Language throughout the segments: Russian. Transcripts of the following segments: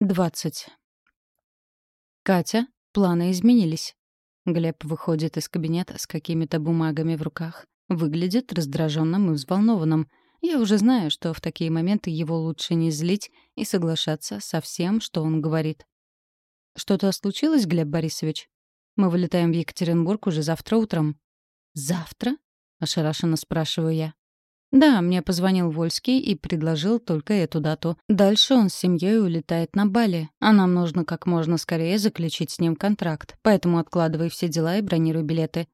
20. Катя, планы изменились. Глеб выходит из кабинета с какими-то бумагами в руках. Выглядит раздраженным и взволнованным. Я уже знаю, что в такие моменты его лучше не злить и соглашаться со всем, что он говорит. «Что-то случилось, Глеб Борисович? Мы вылетаем в Екатеринбург уже завтра утром». «Завтра?» — ошарашенно спрашиваю я. Да, мне позвонил Вольский и предложил только эту дату. Дальше он с семьей улетает на Бали, а нам нужно как можно скорее заключить с ним контракт. Поэтому откладывай все дела и бронируй билеты.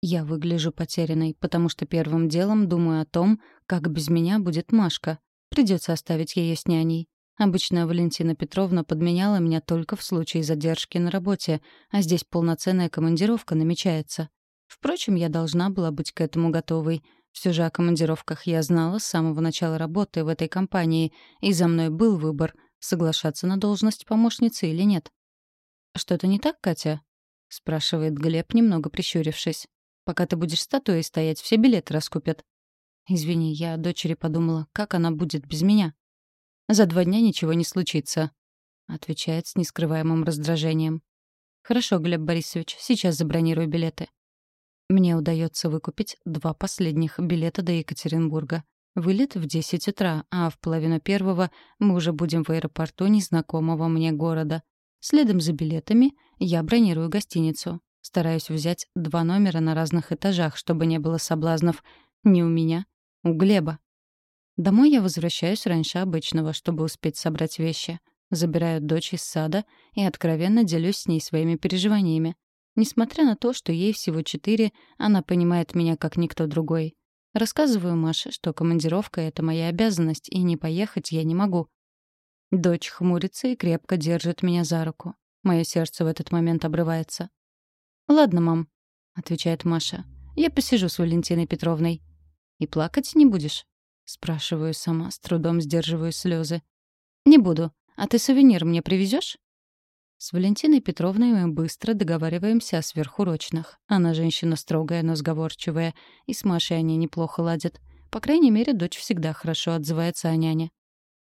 Я выгляжу потерянной, потому что первым делом думаю о том, как без меня будет Машка. Придется оставить ее с няней. Обычно Валентина Петровна подменяла меня только в случае задержки на работе, а здесь полноценная командировка намечается. Впрочем, я должна была быть к этому готовой — все же о командировках я знала с самого начала работы в этой компании, и за мной был выбор — соглашаться на должность помощницы или нет. «Что-то не так, Катя?» — спрашивает Глеб, немного прищурившись. «Пока ты будешь статуей стоять, все билеты раскупят». «Извини, я о дочери подумала, как она будет без меня?» «За два дня ничего не случится», — отвечает с нескрываемым раздражением. «Хорошо, Глеб Борисович, сейчас забронирую билеты». Мне удается выкупить два последних билета до Екатеринбурга. Вылет в 10 утра, а в половину первого мы уже будем в аэропорту незнакомого мне города. Следом за билетами я бронирую гостиницу. Стараюсь взять два номера на разных этажах, чтобы не было соблазнов. Не у меня, у Глеба. Домой я возвращаюсь раньше обычного, чтобы успеть собрать вещи. Забираю дочь из сада и откровенно делюсь с ней своими переживаниями. Несмотря на то, что ей всего четыре, она понимает меня как никто другой. Рассказываю Маше, что командировка — это моя обязанность, и не поехать я не могу. Дочь хмурится и крепко держит меня за руку. Мое сердце в этот момент обрывается. «Ладно, мам», — отвечает Маша. «Я посижу с Валентиной Петровной». «И плакать не будешь?» — спрашиваю сама, с трудом сдерживаю слезы. «Не буду. А ты сувенир мне привезешь? С Валентиной Петровной мы быстро договариваемся о сверхурочных. Она женщина строгая, но сговорчивая, и с Машей они неплохо ладят. По крайней мере, дочь всегда хорошо отзывается о няне.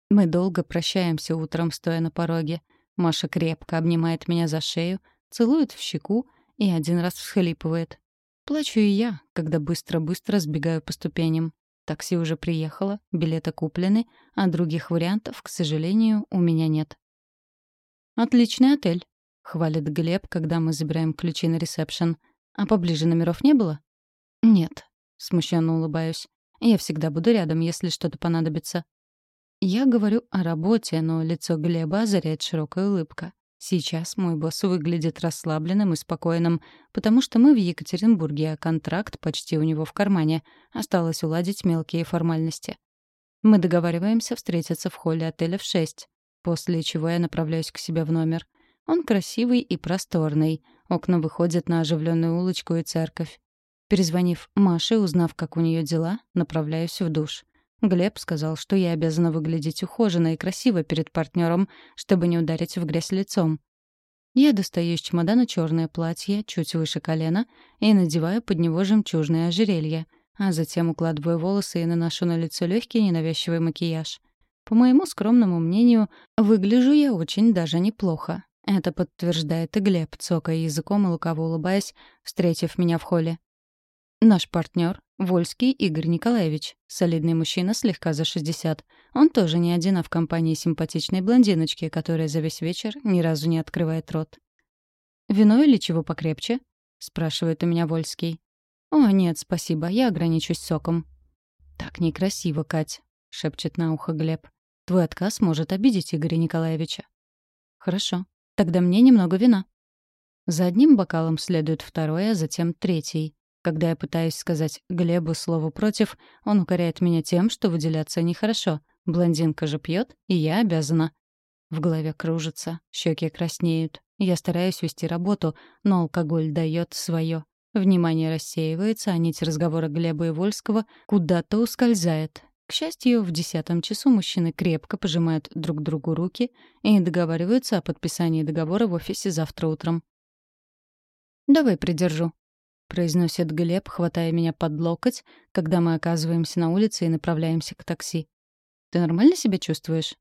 Мы долго прощаемся утром, стоя на пороге. Маша крепко обнимает меня за шею, целует в щеку и один раз всхлипывает. Плачу и я, когда быстро-быстро сбегаю по ступеням. Такси уже приехало, билеты куплены, а других вариантов, к сожалению, у меня нет. «Отличный отель», — хвалит Глеб, когда мы забираем ключи на ресепшн. «А поближе номеров не было?» «Нет», — смущенно улыбаюсь. «Я всегда буду рядом, если что-то понадобится». Я говорю о работе, но лицо Глеба озаряет широкая улыбка. Сейчас мой босс выглядит расслабленным и спокойным, потому что мы в Екатеринбурге, а контракт почти у него в кармане. Осталось уладить мелкие формальности. Мы договариваемся встретиться в холле отеля в шесть. После чего я направляюсь к себе в номер. Он красивый и просторный. Окна выходят на оживленную улочку и церковь. Перезвонив Маше, узнав, как у нее дела, направляюсь в душ. Глеб сказал, что я обязана выглядеть ухоженно и красиво перед партнером, чтобы не ударить в грязь лицом. Я достаю из чемодана черное платье, чуть выше колена, и надеваю под него жемчужное ожерелье, а затем укладываю волосы и наношу на лицо легкий ненавязчивый макияж. По моему скромному мнению, выгляжу я очень даже неплохо. Это подтверждает и Глеб, цокая языком и лукаво улыбаясь, встретив меня в холле. Наш партнер — Вольский Игорь Николаевич, солидный мужчина слегка за 60. Он тоже не один, а в компании симпатичной блондиночки, которая за весь вечер ни разу не открывает рот. «Вино или чего покрепче?» — спрашивает у меня Вольский. «О, нет, спасибо, я ограничусь соком». «Так некрасиво, Кать», — шепчет на ухо Глеб. Твой отказ может обидеть Игоря Николаевича. Хорошо. Тогда мне немного вина. За одним бокалом следует второй, а затем третий. Когда я пытаюсь сказать Глебу слово «против», он укоряет меня тем, что выделяться нехорошо. Блондинка же пьет, и я обязана. В голове кружится, щеки краснеют. Я стараюсь вести работу, но алкоголь дает свое. Внимание рассеивается, а нить разговора Глеба и Вольского куда-то ускользает. К счастью, в десятом часу мужчины крепко пожимают друг другу руки и договариваются о подписании договора в офисе завтра утром. «Давай придержу», — произносит Глеб, хватая меня под локоть, когда мы оказываемся на улице и направляемся к такси. «Ты нормально себя чувствуешь?»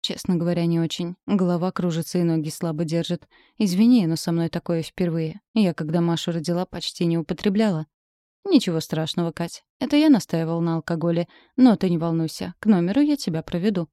Честно говоря, не очень. Голова кружится и ноги слабо держит. Извини, но со мной такое впервые. Я, когда Машу родила, почти не употребляла. Ничего страшного, Кать. Это я настаивал на алкоголе. Но ты не волнуйся, к номеру я тебя проведу.